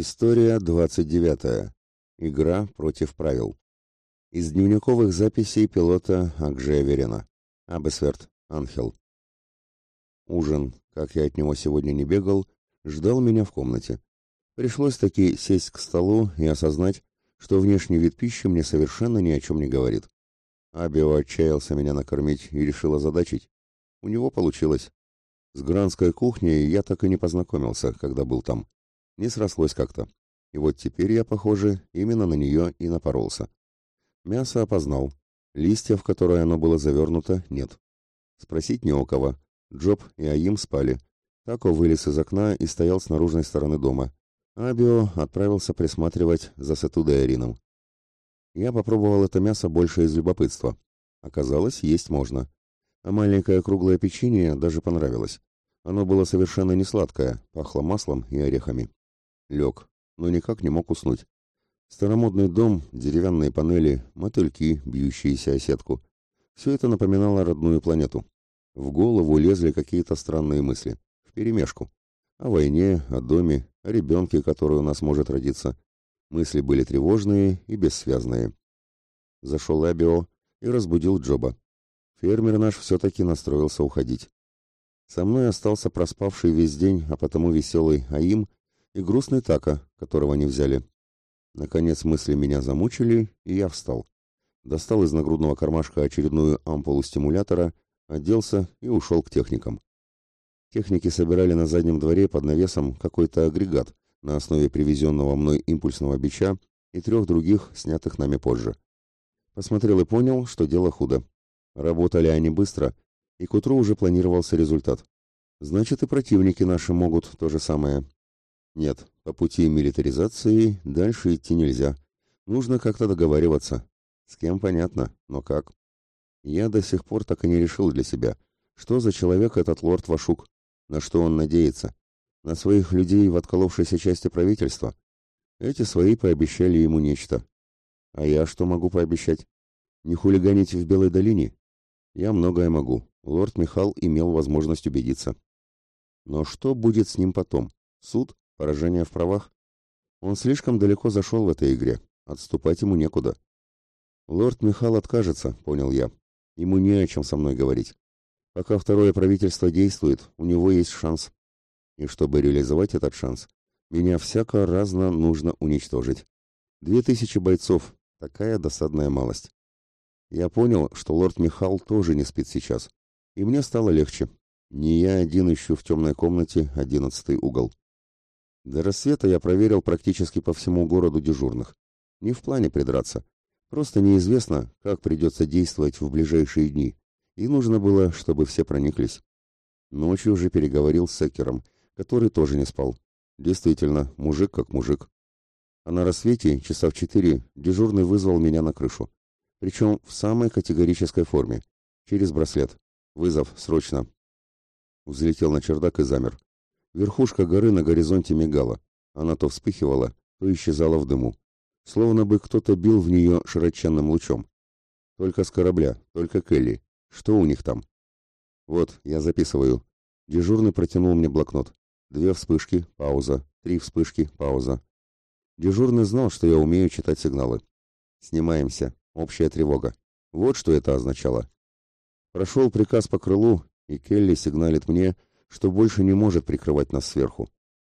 История 29. Игра против правил. Из дневниковых записей пилота Акжея Верена. Абесверт, Анхел. Ужин, как я от него сегодня не бегал, ждал меня в комнате. Пришлось таки сесть к столу и осознать, что внешний вид пищи мне совершенно ни о чем не говорит. Абио отчаялся меня накормить и решил озадачить. У него получилось. С гранской кухней я так и не познакомился, когда был там. Не срослось как-то. И вот теперь я, похоже, именно на нее и напоролся. Мясо опознал. Листья, в которые оно было завернуто, нет. Спросить не у кого. Джоб и Аим спали. Тако вылез из окна и стоял с наружной стороны дома. Абио отправился присматривать за Сатудой Арином. Я попробовал это мясо больше из любопытства. Оказалось, есть можно. А маленькое круглое печенье даже понравилось. Оно было совершенно не сладкое, пахло маслом и орехами. Лег, но никак не мог уснуть. Старомодный дом, деревянные панели, мотыльки, бьющиеся о сетку. Все это напоминало родную планету. В голову лезли какие-то странные мысли. Вперемешку. О войне, о доме, о ребенке, который у нас может родиться. Мысли были тревожные и бессвязные. Зашел Абио и разбудил Джоба. Фермер наш все-таки настроился уходить. Со мной остался проспавший весь день, а потому веселый Аим и грустный Така, которого не взяли. Наконец мысли меня замучили, и я встал. Достал из нагрудного кармашка очередную ампулу стимулятора, оделся и ушел к техникам. Техники собирали на заднем дворе под навесом какой-то агрегат на основе привезенного мной импульсного бича и трех других, снятых нами позже. Посмотрел и понял, что дело худо. Работали они быстро, и к утру уже планировался результат. Значит, и противники наши могут то же самое. Нет, по пути милитаризации дальше идти нельзя. Нужно как-то договариваться. С кем понятно, но как? Я до сих пор так и не решил для себя, что за человек этот лорд Вашук, на что он надеется. На своих людей в отколовшейся части правительства? Эти свои пообещали ему нечто. А я что могу пообещать? Не хулиганить в Белой долине? Я многое могу. Лорд Михал имел возможность убедиться. Но что будет с ним потом? Суд? Поражение в правах? Он слишком далеко зашел в этой игре. Отступать ему некуда. Лорд Михал откажется, понял я. Ему не о чем со мной говорить. Пока второе правительство действует, у него есть шанс. И чтобы реализовать этот шанс, меня всяко разно нужно уничтожить. Две тысячи бойцов. Такая досадная малость. Я понял, что лорд Михал тоже не спит сейчас. И мне стало легче. Не я один ищу в темной комнате одиннадцатый угол. До рассвета я проверил практически по всему городу дежурных. Не в плане придраться. Просто неизвестно, как придется действовать в ближайшие дни. И нужно было, чтобы все прониклись. Ночью уже переговорил с Секером, который тоже не спал. Действительно, мужик как мужик. А на рассвете, часа в четыре, дежурный вызвал меня на крышу. Причем в самой категорической форме. Через браслет. Вызов, срочно. Взлетел на чердак и замер. Верхушка горы на горизонте мигала. Она то вспыхивала, то исчезала в дыму. Словно бы кто-то бил в нее широченным лучом. Только с корабля, только Келли. Что у них там? Вот, я записываю. Дежурный протянул мне блокнот. Две вспышки, пауза. Три вспышки, пауза. Дежурный знал, что я умею читать сигналы. Снимаемся. Общая тревога. Вот что это означало. Прошел приказ по крылу, и Келли сигналит мне, что больше не может прикрывать нас сверху.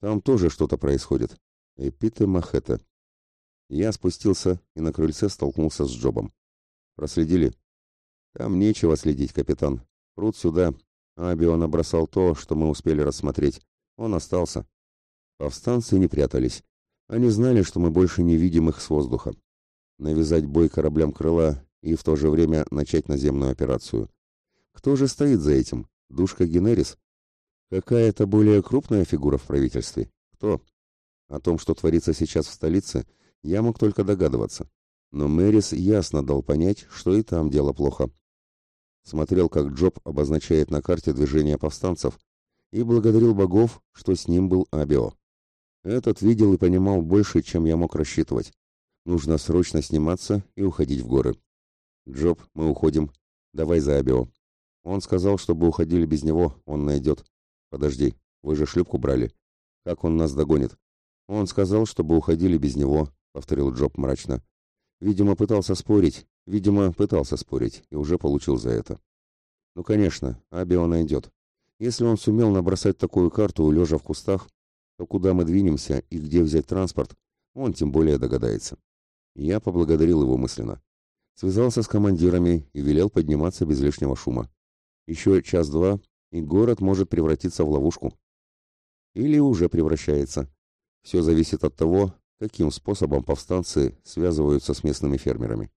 Там тоже что-то происходит. Эпиты Махета. Я спустился и на крыльце столкнулся с Джобом. Проследили? Там нечего следить, капитан. Прут сюда. Абио набросал то, что мы успели рассмотреть. Он остался. Повстанцы не прятались. Они знали, что мы больше не видим их с воздуха. Навязать бой кораблям крыла и в то же время начать наземную операцию. Кто же стоит за этим? Душка Генерис? Какая-то более крупная фигура в правительстве? Кто? О том, что творится сейчас в столице, я мог только догадываться. Но Мэрис ясно дал понять, что и там дело плохо. Смотрел, как Джоб обозначает на карте движение повстанцев, и благодарил богов, что с ним был Абио. Этот видел и понимал больше, чем я мог рассчитывать. Нужно срочно сниматься и уходить в горы. Джоб, мы уходим. Давай за Абио. Он сказал, чтобы уходили без него, он найдет. Подожди, вы же шлюпку брали. Как он нас догонит? Он сказал, чтобы уходили без него, повторил Джоб мрачно. Видимо, пытался спорить, видимо, пытался спорить и уже получил за это. Ну, конечно, Аби он найдет. Если он сумел набросать такую карту, лежа в кустах, то куда мы двинемся и где взять транспорт, он тем более догадается. Я поблагодарил его мысленно. Связался с командирами и велел подниматься без лишнего шума. Еще час-два, и город может превратиться в ловушку. Или уже превращается. Все зависит от того, каким способом повстанцы связываются с местными фермерами.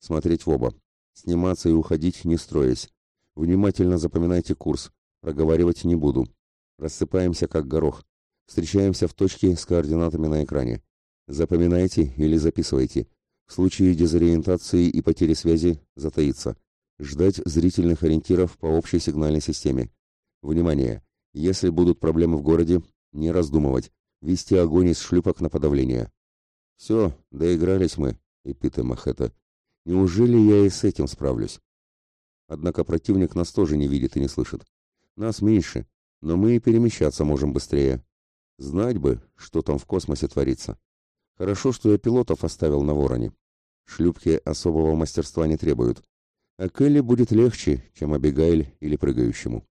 Смотреть в оба. Сниматься и уходить, не строясь. Внимательно запоминайте курс. Проговаривать не буду. Рассыпаемся, как горох. Встречаемся в точке с координатами на экране. Запоминайте или записывайте. В случае дезориентации и потери связи затаиться. Ждать зрительных ориентиров по общей сигнальной системе. Внимание! Если будут проблемы в городе, не раздумывать. Вести огонь из шлюпок на подавление. Все, доигрались мы, эпиты Махета. Неужели я и с этим справлюсь? Однако противник нас тоже не видит и не слышит. Нас меньше, но мы и перемещаться можем быстрее. Знать бы, что там в космосе творится. Хорошо, что я пилотов оставил на Вороне. Шлюпки особого мастерства не требуют. А Келли будет легче, чем Абигайль или прыгающему.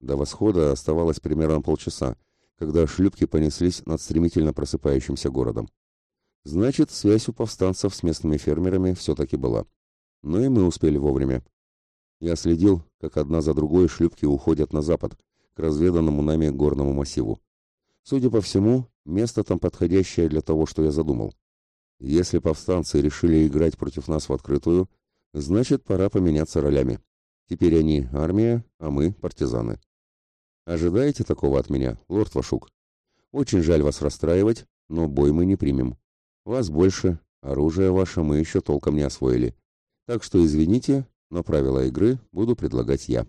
До восхода оставалось примерно полчаса, когда шлюпки понеслись над стремительно просыпающимся городом. Значит, связь у повстанцев с местными фермерами все-таки была. Но и мы успели вовремя. Я следил, как одна за другой шлюпки уходят на запад, к разведанному нами горному массиву. Судя по всему, место там подходящее для того, что я задумал. Если повстанцы решили играть против нас в открытую, значит, пора поменяться ролями. Теперь они армия, а мы партизаны. Ожидаете такого от меня, лорд Вашук? Очень жаль вас расстраивать, но бой мы не примем. Вас больше, оружие ваше мы еще толком не освоили. Так что извините, но правила игры буду предлагать я.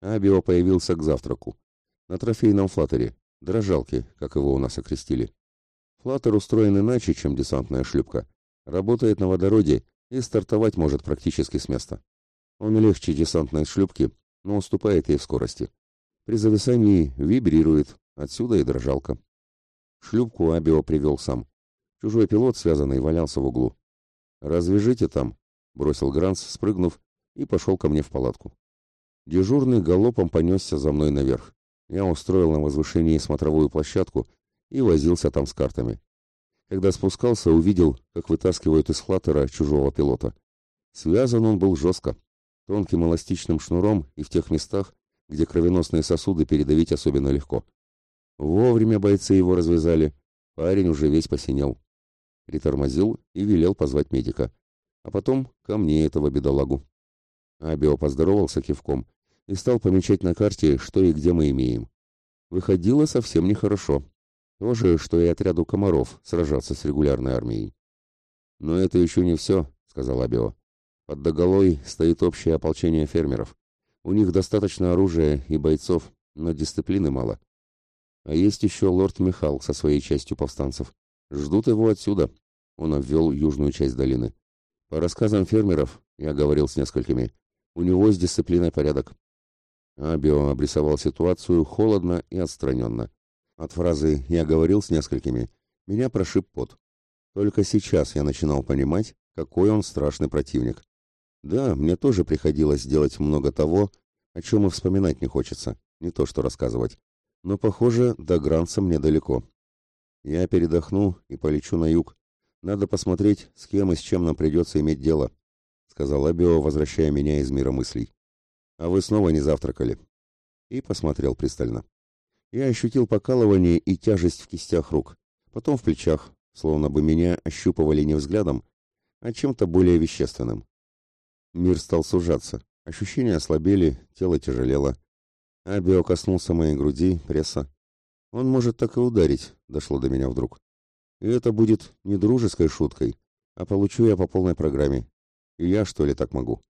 Абио появился к завтраку на трофейном флаттере, дрожалке, как его у нас окрестили. Флаттер устроен иначе, чем десантная шлюпка. Работает на водороде и стартовать может практически с места. Он легче десантной шлюпки, но уступает ей в скорости. При зависании вибрирует, отсюда и дрожалка. Шлюпку Абио привел сам. Чужой пилот, связанный, валялся в углу. «Развяжите там», — бросил Гранс, спрыгнув, и пошел ко мне в палатку. Дежурный галопом понесся за мной наверх я устроил на возвышении смотровую площадку и возился там с картами. Когда спускался, увидел, как вытаскивают из флаттера чужого пилота. Связан он был жестко, тонким эластичным шнуром и в тех местах, где кровеносные сосуды передавить особенно легко. Вовремя бойцы его развязали, парень уже весь посинел. Притормозил и велел позвать медика. А потом ко мне этого бедолагу. Абио поздоровался кивком и стал помечать на карте, что и где мы имеем. Выходило совсем нехорошо. То же, что и отряду комаров сражаться с регулярной армией. «Но это еще не все», — сказал Абио. «Под доголой стоит общее ополчение фермеров. У них достаточно оружия и бойцов, но дисциплины мало. А есть еще лорд Михал со своей частью повстанцев. Ждут его отсюда». Он обвел южную часть долины. По рассказам фермеров, я говорил с несколькими, у него с дисциплиной порядок. Абио обрисовал ситуацию холодно и отстраненно. От фразы «я говорил с несколькими» меня прошиб пот. Только сейчас я начинал понимать, какой он страшный противник. Да, мне тоже приходилось делать много того, о чем и вспоминать не хочется, не то что рассказывать. Но, похоже, до Гранца мне далеко. Я передохну и полечу на юг. Надо посмотреть, с кем и с чем нам придется иметь дело, — сказал Абио, возвращая меня из мира мыслей. А вы снова не завтракали. И посмотрел пристально. Я ощутил покалывание и тяжесть в кистях рук, потом в плечах, словно бы меня ощупывали не взглядом, а чем-то более вещественным. Мир стал сужаться, ощущения ослабели, тело тяжелело. Абио коснулся моей груди, пресса. Он может так и ударить, дошло до меня вдруг. И это будет не дружеской шуткой, а получу я по полной программе. И я, что ли, так могу?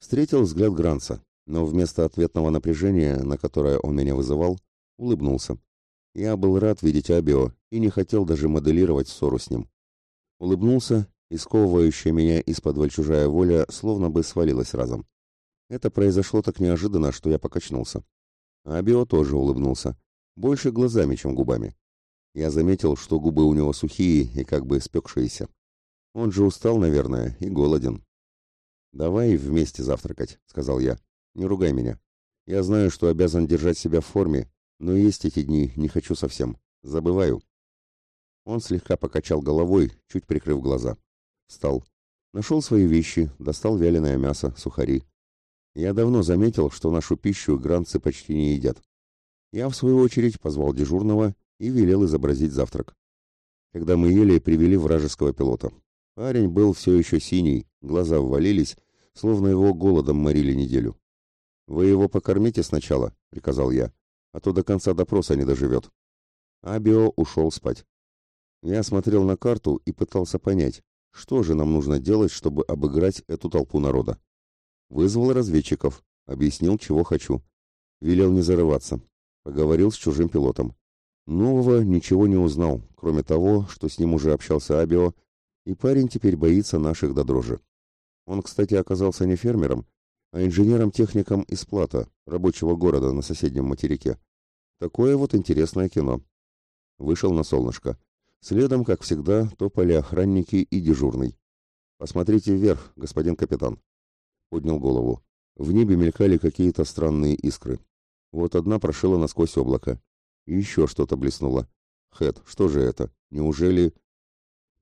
Встретил взгляд Гранца, но вместо ответного напряжения, на которое он меня вызывал, улыбнулся. Я был рад видеть Абио и не хотел даже моделировать ссору с ним. Улыбнулся, и сковывающая меня из-под чужая воля словно бы свалилась разом. Это произошло так неожиданно, что я покачнулся. Абио тоже улыбнулся, больше глазами, чем губами. Я заметил, что губы у него сухие и как бы спекшиеся. Он же устал, наверное, и голоден. «Давай вместе завтракать», — сказал я. «Не ругай меня. Я знаю, что обязан держать себя в форме, но есть эти дни не хочу совсем. Забываю». Он слегка покачал головой, чуть прикрыв глаза. Встал. Нашел свои вещи, достал вяленое мясо, сухари. Я давно заметил, что нашу пищу гранцы почти не едят. Я, в свою очередь, позвал дежурного и велел изобразить завтрак. Когда мы ели, привели вражеского пилота. Парень был все еще синий, глаза ввалились, словно его голодом морили неделю. «Вы его покормите сначала», — приказал я, — «а то до конца допроса не доживет». Абио ушел спать. Я смотрел на карту и пытался понять, что же нам нужно делать, чтобы обыграть эту толпу народа. Вызвал разведчиков, объяснил, чего хочу. Велел не зарываться. Поговорил с чужим пилотом. Нового ничего не узнал, кроме того, что с ним уже общался Абио, и парень теперь боится наших до дрожи. Он, кстати, оказался не фермером, а инженером-техником из Плата, рабочего города на соседнем материке. Такое вот интересное кино. Вышел на солнышко. Следом, как всегда, топали охранники и дежурный. «Посмотрите вверх, господин капитан». Поднял голову. В небе мелькали какие-то странные искры. Вот одна прошила насквозь облако. И еще что-то блеснуло. Хэт, что же это? Неужели...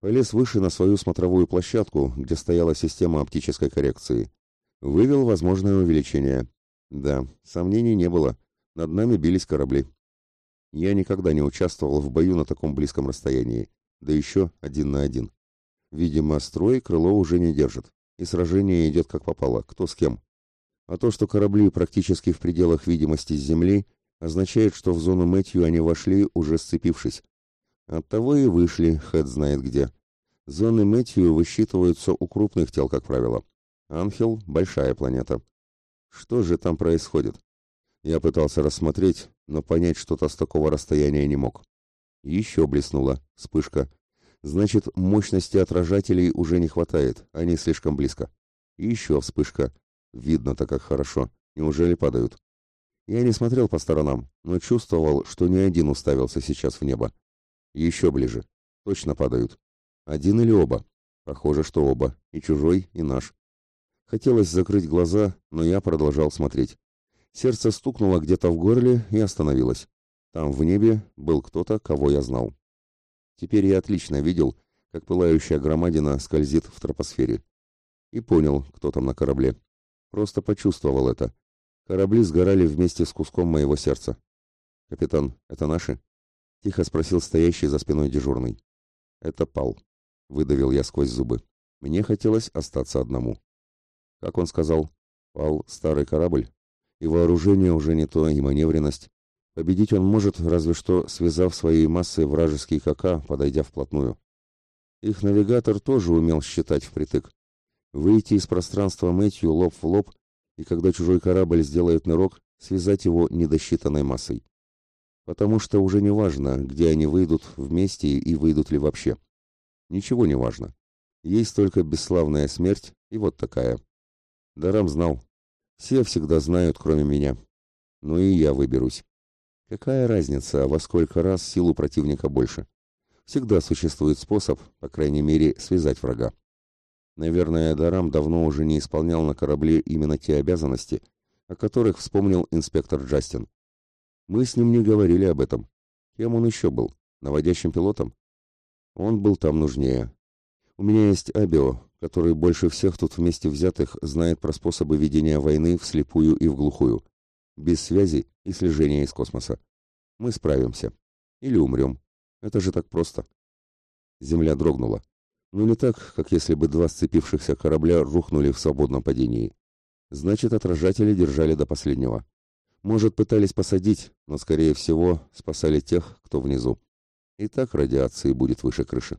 Полез выше на свою смотровую площадку, где стояла система оптической коррекции. Вывел возможное увеличение. Да, сомнений не было. Над нами бились корабли. Я никогда не участвовал в бою на таком близком расстоянии, да еще один на один. Видимо, строй крыло уже не держит, и сражение идет как попало, кто с кем. А то, что корабли практически в пределах видимости с земли, означает, что в зону Мэтью они вошли, уже сцепившись. Оттого и вышли, Хэт знает где. Зоны Мэтью высчитываются у крупных тел, как правило. Анхел — большая планета. Что же там происходит? Я пытался рассмотреть, но понять что-то с такого расстояния не мог. Еще блеснула вспышка. Значит, мощности отражателей уже не хватает, они слишком близко. еще вспышка. Видно-то как хорошо. Неужели падают? Я не смотрел по сторонам, но чувствовал, что ни один уставился сейчас в небо. Еще ближе. Точно падают. Один или оба? Похоже, что оба. И чужой, и наш. Хотелось закрыть глаза, но я продолжал смотреть. Сердце стукнуло где-то в горле и остановилось. Там в небе был кто-то, кого я знал. Теперь я отлично видел, как пылающая громадина скользит в тропосфере. И понял, кто там на корабле. Просто почувствовал это. Корабли сгорали вместе с куском моего сердца. «Капитан, это наши?» — тихо спросил стоящий за спиной дежурный. «Это Пал», — выдавил я сквозь зубы. Мне хотелось остаться одному. Как он сказал, «Пал — старый корабль, и вооружение уже не то, и маневренность. Победить он может, разве что связав своей массой вражеский КК, подойдя вплотную. Их навигатор тоже умел считать впритык. Выйти из пространства Мэтью лоб в лоб, и когда чужой корабль сделает нырок, связать его недосчитанной массой. Потому что уже не важно, где они выйдут вместе и выйдут ли вообще. Ничего не важно. Есть только бесславная смерть, и вот такая. Дарам знал, все всегда знают, кроме меня. Ну и я выберусь. Какая разница, во сколько раз силу противника больше? Всегда существует способ, по крайней мере, связать врага. Наверное, Дарам давно уже не исполнял на корабле именно те обязанности, о которых вспомнил инспектор Джастин. Мы с ним не говорили об этом. Кем он еще был? Наводящим пилотом? Он был там нужнее. У меня есть Абио, который больше всех тут вместе взятых знает про способы ведения войны вслепую и в глухую, без связи и слежения из космоса. Мы справимся. Или умрем. Это же так просто. Земля дрогнула. Но не так, как если бы два сцепившихся корабля рухнули в свободном падении. Значит, отражатели держали до последнего. Может, пытались посадить, но, скорее всего, спасали тех, кто внизу. И так радиации будет выше крыши.